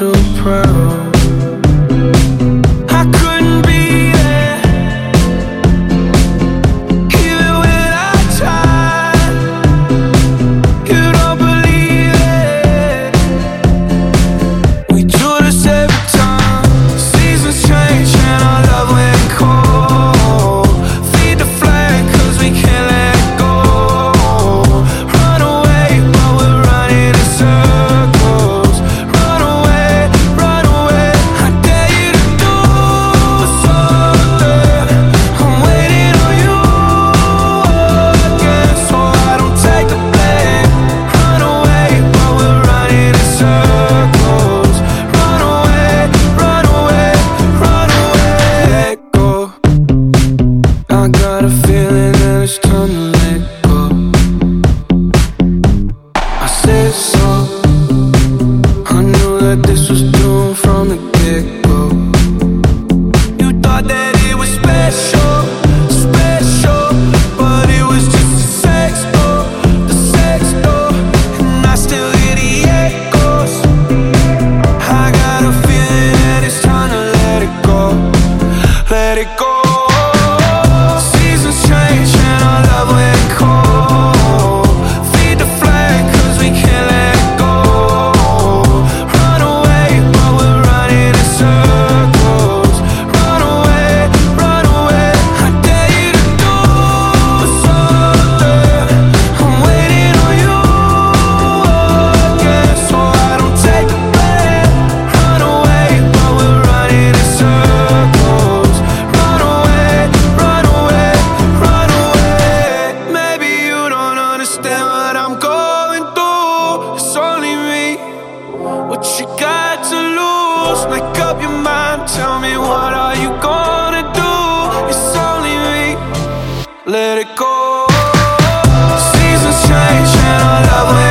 so proud. this, so I knew that this was doomed. rules. Make up your mind. Tell me what are you gonna do? It's only me. Let it go. Seasons change and our love will.